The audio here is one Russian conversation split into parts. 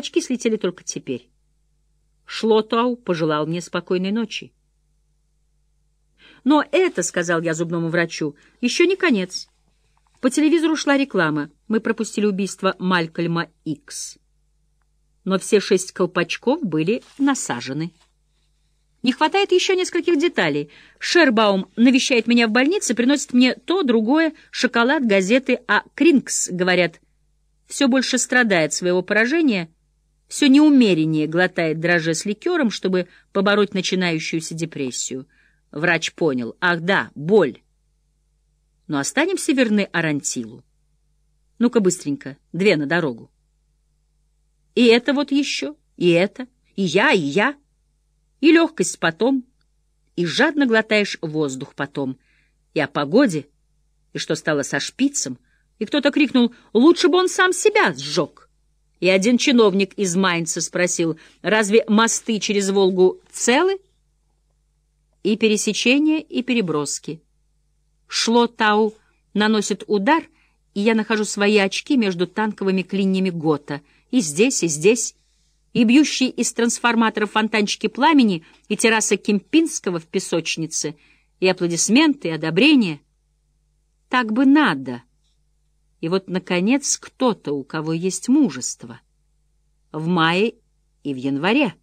Очки слетели только теперь. Шлотау пожелал мне спокойной ночи. Но это, — сказал я зубному врачу, — еще не конец. По телевизору шла реклама. Мы пропустили убийство Малькольма Икс. Но все шесть колпачков были насажены. Не хватает еще нескольких деталей. Шербаум навещает меня в больнице, приносит мне то, другое, шоколад, газеты, а Крингс, говорят, все больше страдает своего поражения, все неумереннее глотает дрожжи с ликером, чтобы побороть начинающуюся депрессию. Врач понял. Ах да, боль. Но останемся верны Арантилу. Ну-ка быстренько, две на дорогу. И это вот еще, и это, и я, и я — и легкость потом, и жадно глотаешь воздух потом, и о погоде, и что стало со шпицем, и кто-то крикнул «Лучше бы он сам себя сжег!» И один чиновник из Майнца спросил «Разве мосты через Волгу целы?» И пересечения, и переброски. Шло Тау наносит удар, и я нахожу свои очки между танковыми клиньями Гота, и здесь, и здесь, и бьющие из трансформаторов фонтанчики пламени, и терраса Кемпинского в песочнице, и аплодисменты, и одобрения. Так бы надо. И вот, наконец, кто-то, у кого есть мужество. В мае и в январе.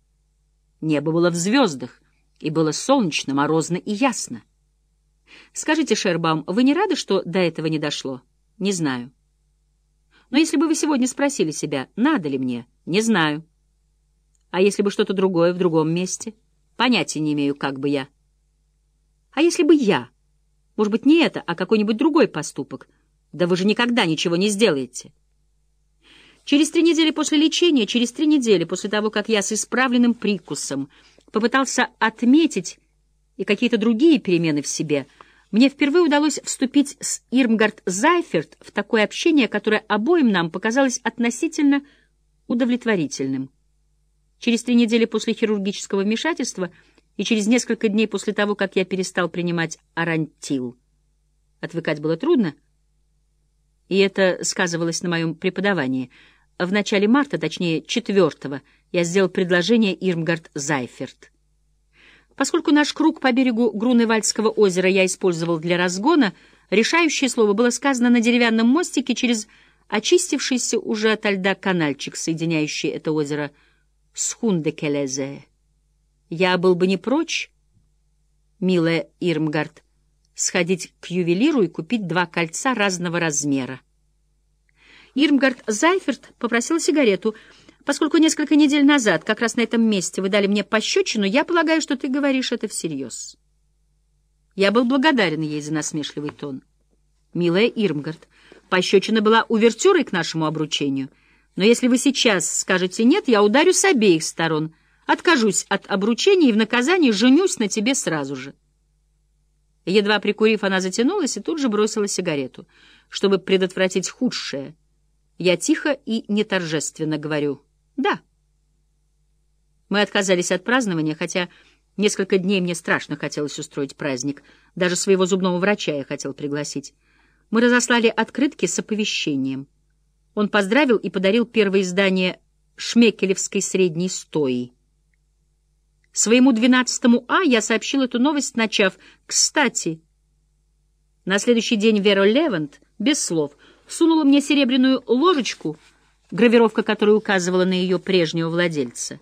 Небо было в звездах, и было солнечно, морозно и ясно. Скажите, Шербаум, вы не рады, что до этого не дошло? Не знаю. Но если бы вы сегодня спросили себя, надо ли мне, не знаю. А если бы что-то другое в другом месте? Понятия не имею, как бы я. А если бы я? Может быть, не это, а какой-нибудь другой поступок? Да вы же никогда ничего не сделаете. Через три недели после лечения, через три недели после того, как я с исправленным прикусом попытался отметить и какие-то другие перемены в себе, мне впервые удалось вступить с Ирмгард Зайферт в такое общение, которое обоим нам показалось относительно удовлетворительным. Через три недели после хирургического вмешательства и через несколько дней после того, как я перестал принимать арантил. Отвыкать было трудно, и это сказывалось на моем преподавании. В начале марта, точнее, четвертого, я сделал предложение Ирмгард Зайферт. Поскольку наш круг по берегу Груневальдского озера я использовал для разгона, решающее слово было сказано на деревянном мостике через очистившийся уже ото льда канальчик, соединяющий это озеро с Хундекелезе. Я был бы не прочь, милая Ирмгард, сходить к ювелиру и купить два кольца разного размера. Ирмгард Зайферт попросил сигарету. Поскольку несколько недель назад, как раз на этом месте, вы дали мне пощечину, я полагаю, что ты говоришь это всерьез. Я был благодарен ей за насмешливый тон. Милая Ирмгард, пощечина была увертюрой к нашему обручению — но если вы сейчас скажете «нет», я ударю с обеих сторон, откажусь от обручения и в наказание женюсь на тебе сразу же. Едва прикурив, она затянулась и тут же бросила сигарету, чтобы предотвратить худшее. Я тихо и неторжественно говорю «да». Мы отказались от празднования, хотя несколько дней мне страшно хотелось устроить праздник. Даже своего зубного врача я хотел пригласить. Мы разослали открытки с оповещением — он поздравил и подарил первое издание Шмекелевской средней стои. Своему двенадцатому А я сообщил эту новость, начав «Кстати». На следующий день Вера Левант, без слов, сунула мне серебряную ложечку, гравировка которой указывала на ее прежнего владельца.